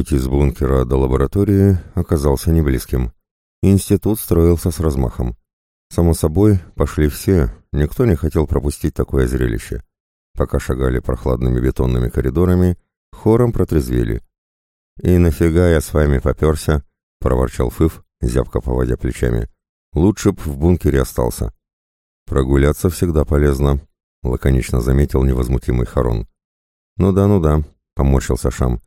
Путь из бункера до лаборатории оказался неблизким. Институт строился с размахом. Само собой, пошли все, никто не хотел пропустить такое зрелище. Пока шагали прохладными бетонными коридорами, хором протрезвели. «И нафига я с вами поперся?» — проворчал Фыф, зябко поводя плечами. «Лучше б в бункере остался». «Прогуляться всегда полезно», — лаконично заметил невозмутимый Харон. «Ну да, ну да», — поморщился Шам.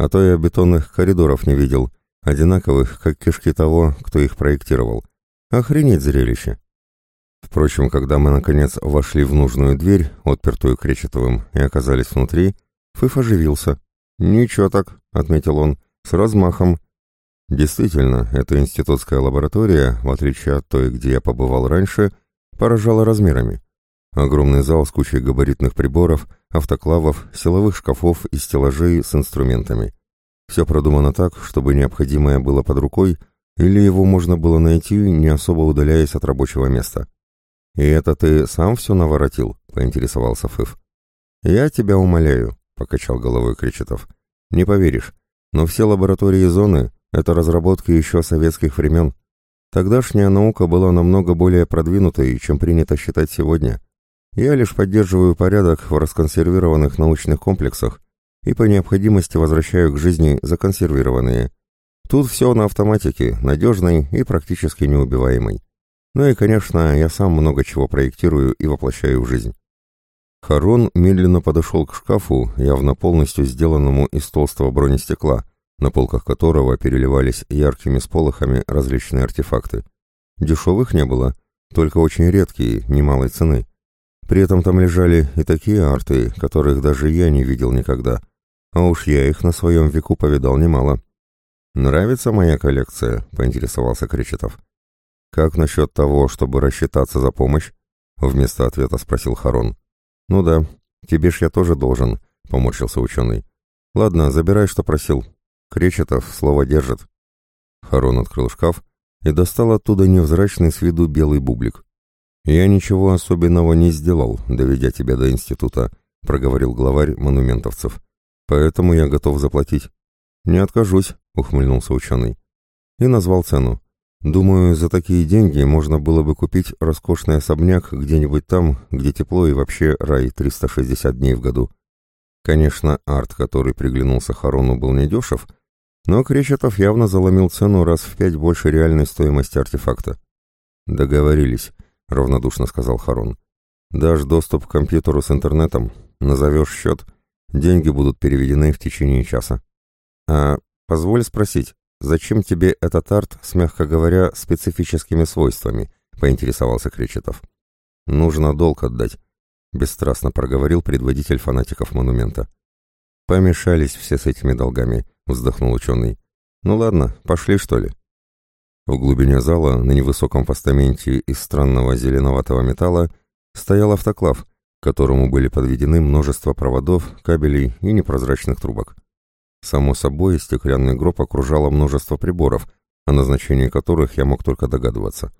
«А то я бетонных коридоров не видел, одинаковых, как кишки того, кто их проектировал. Охренеть зрелище!» Впрочем, когда мы, наконец, вошли в нужную дверь, отпертую Кречетовым, и оказались внутри, Фыф оживился. «Ничего так», — отметил он, — «с размахом». Действительно, эта институтская лаборатория, в отличие от той, где я побывал раньше, поражала размерами. Огромный зал с кучей габаритных приборов, автоклавов, силовых шкафов и стеллажей с инструментами. Все продумано так, чтобы необходимое было под рукой, или его можно было найти, не особо удаляясь от рабочего места. «И это ты сам все наворотил?» — поинтересовался Фыф. «Я тебя умоляю», — покачал головой Кречетов. «Не поверишь, но все лаборатории зоны — это разработки еще советских времен. Тогдашняя наука была намного более продвинутой, чем принято считать сегодня. Я лишь поддерживаю порядок в расконсервированных научных комплексах и по необходимости возвращаю к жизни законсервированные. Тут все на автоматике, надежной и практически неубиваемой. Ну и, конечно, я сам много чего проектирую и воплощаю в жизнь. Харон медленно подошел к шкафу, явно полностью сделанному из толстого бронестекла, на полках которого переливались яркими сполохами различные артефакты. Дешевых не было, только очень редкие, немалой цены. При этом там лежали и такие арты, которых даже я не видел никогда. А уж я их на своем веку повидал немало. «Нравится моя коллекция?» — поинтересовался Кречетов. «Как насчет того, чтобы рассчитаться за помощь?» — вместо ответа спросил Харон. «Ну да, тебе ж я тоже должен», — поморщился ученый. «Ладно, забирай, что просил. Кречетов слово держит». Харон открыл шкаф и достал оттуда невзрачный с виду белый бублик. «Я ничего особенного не сделал, доведя тебя до института», — проговорил главарь монументовцев. «Поэтому я готов заплатить». «Не откажусь», — ухмыльнулся ученый. И назвал цену. Думаю, за такие деньги можно было бы купить роскошный особняк где-нибудь там, где тепло и вообще рай 360 дней в году. Конечно, арт, который приглянулся Харону, был недешев, но Кречетов явно заломил цену раз в пять больше реальной стоимости артефакта. «Договорились», — равнодушно сказал Харон. «Дашь доступ к компьютеру с интернетом, назовешь счет, деньги будут переведены в течение часа». «А позволь спросить, «Зачем тебе этот арт с, мягко говоря, специфическими свойствами?» — поинтересовался Кречетов. «Нужно долг отдать», — бесстрастно проговорил предводитель фанатиков монумента. «Помешались все с этими долгами», — вздохнул ученый. «Ну ладно, пошли, что ли?» В глубине зала, на невысоком постаменте из странного зеленоватого металла, стоял автоклав, которому были подведены множество проводов, кабелей и непрозрачных трубок. Само собой, стеклянный гроб окружало множество приборов, о назначении которых я мог только догадываться.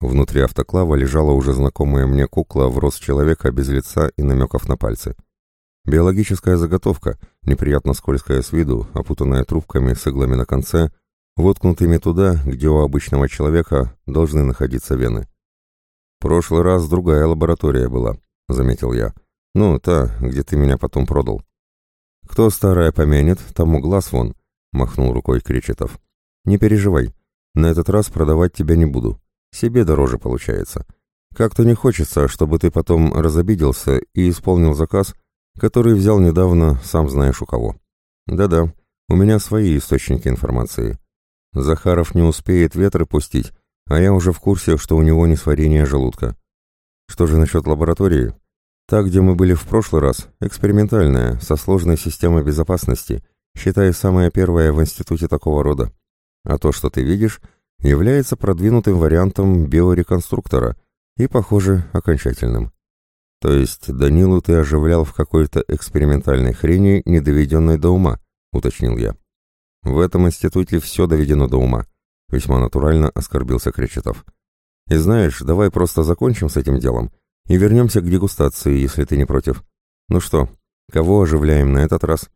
Внутри автоклава лежала уже знакомая мне кукла в рост человека без лица и намеков на пальцы. Биологическая заготовка, неприятно скользкая с виду, опутанная трубками с иглами на конце, воткнутыми туда, где у обычного человека должны находиться вены. «Прошлый раз другая лаборатория была», — заметил я. «Ну, та, где ты меня потом продал». «Кто старое помянет, тому глаз вон», — махнул рукой Кречетов. «Не переживай, на этот раз продавать тебя не буду. Себе дороже получается. Как-то не хочется, чтобы ты потом разобиделся и исполнил заказ, который взял недавно, сам знаешь у кого. Да-да, у меня свои источники информации. Захаров не успеет ветры пустить, а я уже в курсе, что у него несварение желудка. Что же насчет лаборатории? Та, где мы были в прошлый раз, экспериментальная, со сложной системой безопасности, считай самая первая в институте такого рода. А то, что ты видишь, является продвинутым вариантом биореконструктора и, похоже, окончательным. То есть Данилу ты оживлял в какой-то экспериментальной хрени, не доведенной до ума, уточнил я. В этом институте все доведено до ума, весьма натурально оскорбился Кречетов. И знаешь, давай просто закончим с этим делом и вернемся к дегустации, если ты не против. Ну что, кого оживляем на этот раз?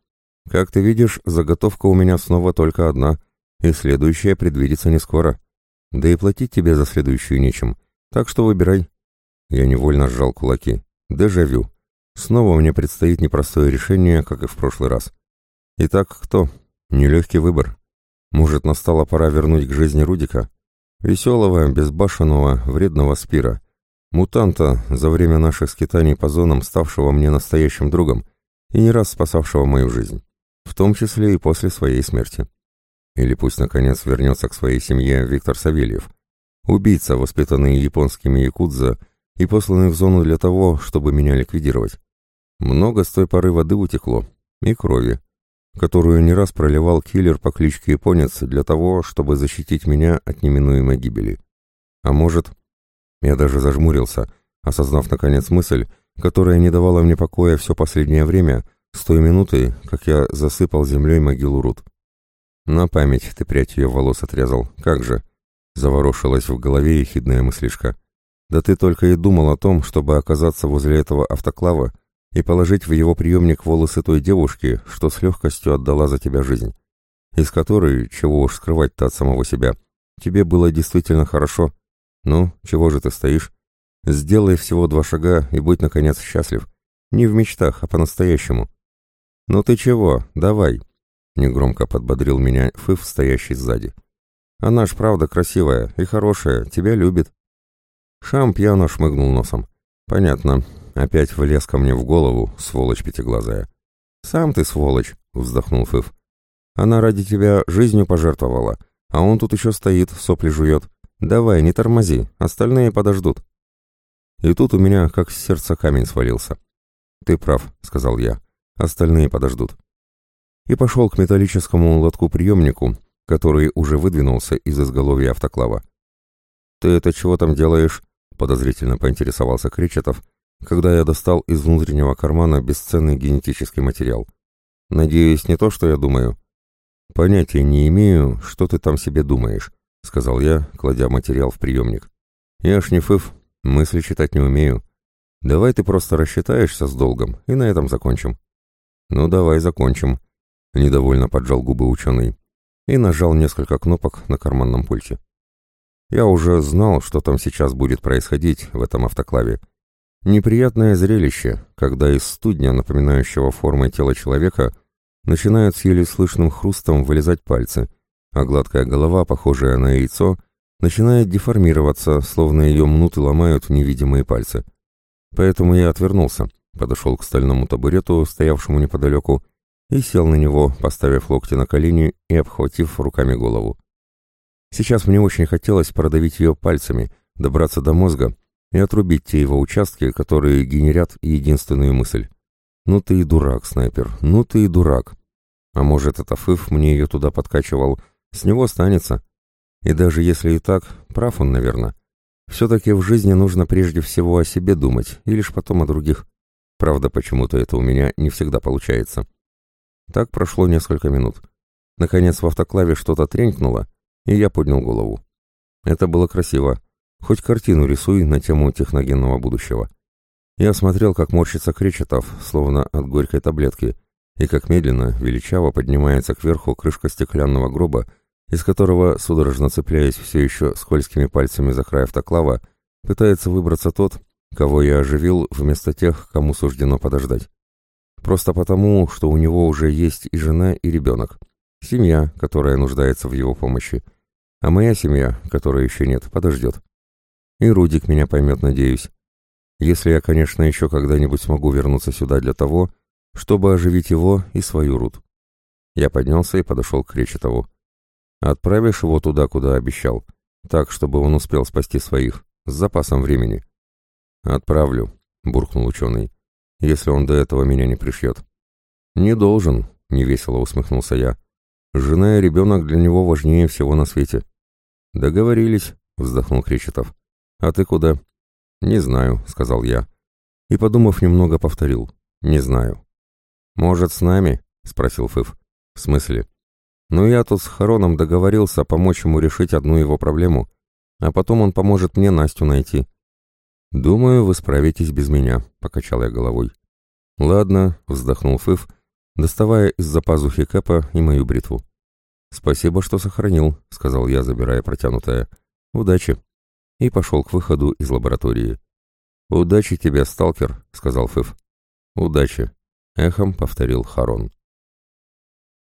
Как ты видишь, заготовка у меня снова только одна, и следующая предвидится не скоро. Да и платить тебе за следующую нечем, так что выбирай». Я невольно сжал кулаки. Дежавю. Снова мне предстоит непростое решение, как и в прошлый раз. Итак, кто? Нелегкий выбор. Может, настала пора вернуть к жизни Рудика? Веселого, безбашенного, вредного спира. Мутанта, за время наших скитаний по зонам, ставшего мне настоящим другом и не раз спасавшего мою жизнь, в том числе и после своей смерти. Или пусть, наконец, вернется к своей семье Виктор Савельев, убийца, воспитанный японскими якудза и посланный в зону для того, чтобы меня ликвидировать. Много с той поры воды утекло, и крови, которую не раз проливал киллер по кличке Японец для того, чтобы защитить меня от неминуемой гибели. А может... Я даже зажмурился, осознав наконец мысль, которая не давала мне покоя все последнее время, с той минуты, как я засыпал землей могилу Рут. На память ты прядь ее волос отрезал, как же? Заворошилась в голове ехидная мыслишка. Да ты только и думал о том, чтобы оказаться возле этого автоклава и положить в его приемник волосы той девушки, что с легкостью отдала за тебя жизнь, из которой, чего уж скрывать-то от самого себя, тебе было действительно хорошо. Ну, чего же ты стоишь? Сделай всего два шага и будь, наконец, счастлив. Не в мечтах, а по-настоящему. «Ну ты чего? Давай!» — негромко подбодрил меня Фыф, стоящий сзади. «Она ж правда красивая и хорошая, тебя любит». Шам пьяно шмыгнул носом. «Понятно. Опять влез ко мне в голову, сволочь пятиглазая». «Сам ты сволочь!» — вздохнул Фыф. «Она ради тебя жизнью пожертвовала, а он тут еще стоит, сопли жует. Давай, не тормози, остальные подождут». И тут у меня как с сердца камень свалился. «Ты прав», — сказал я. «Остальные подождут». И пошел к металлическому лотку-приемнику, который уже выдвинулся из изголовья автоклава. «Ты это чего там делаешь?» — подозрительно поинтересовался Кречетов, когда я достал из внутреннего кармана бесценный генетический материал. «Надеюсь, не то, что я думаю?» «Понятия не имею, что ты там себе думаешь», — сказал я, кладя материал в приемник. «Я ж не фыф, мысли читать не умею. Давай ты просто рассчитаешься с долгом, и на этом закончим». «Ну, давай закончим», — недовольно поджал губы ученый и нажал несколько кнопок на карманном пульте. Я уже знал, что там сейчас будет происходить в этом автоклаве. Неприятное зрелище, когда из студня, напоминающего формой тела человека, начинают с еле слышным хрустом вылезать пальцы, а гладкая голова, похожая на яйцо, начинает деформироваться, словно ее мнут и ломают невидимые пальцы. Поэтому я отвернулся, подошел к стальному табурету, стоявшему неподалеку, и сел на него, поставив локти на колени и обхватив руками голову. Сейчас мне очень хотелось продавить ее пальцами, добраться до мозга и отрубить те его участки, которые генерят единственную мысль. «Ну ты и дурак, снайпер, ну ты и дурак». А может, это Фыф мне ее туда подкачивал, с него останется. И даже если и так, прав он, наверное. Все-таки в жизни нужно прежде всего о себе думать, и лишь потом о других. Правда, почему-то это у меня не всегда получается. Так прошло несколько минут. Наконец в автоклаве что-то тренькнуло, и я поднял голову. Это было красиво. Хоть картину рисуй на тему техногенного будущего. Я смотрел, как морщится Кречетов, словно от горькой таблетки, и как медленно, величаво поднимается кверху крышка стеклянного гроба, из которого, судорожно цепляясь все еще скользкими пальцами за край автоклава, пытается выбраться тот, кого я оживил вместо тех, кому суждено подождать. Просто потому, что у него уже есть и жена, и ребенок. Семья, которая нуждается в его помощи. А моя семья, которой еще нет, подождет. И Рудик меня поймет, надеюсь. Если я, конечно, еще когда-нибудь смогу вернуться сюда для того, чтобы оживить его и свою Руд. Я поднялся и подошел к Кречетову. «Отправишь его туда, куда обещал, так, чтобы он успел спасти своих, с запасом времени». «Отправлю», — буркнул ученый, — «если он до этого меня не пришьет». «Не должен», — невесело усмехнулся я. «Жена и ребенок для него важнее всего на свете». «Договорились», — вздохнул Кречетов. «А ты куда?» «Не знаю», — сказал я. И, подумав немного, повторил. «Не знаю». «Может, с нами?» — спросил Фыф. «В смысле?» «Ну, я тут с Хароном договорился помочь ему решить одну его проблему, а потом он поможет мне Настю найти. «Думаю, вы справитесь без меня», — покачал я головой. «Ладно», — вздохнул Фыф доставая из-за пазухи Кэпа и мою бритву. «Спасибо, что сохранил», — сказал я, забирая протянутое. «Удачи». И пошел к выходу из лаборатории. «Удачи тебе, сталкер», — сказал Фыф. «Удачи», — эхом повторил Харон.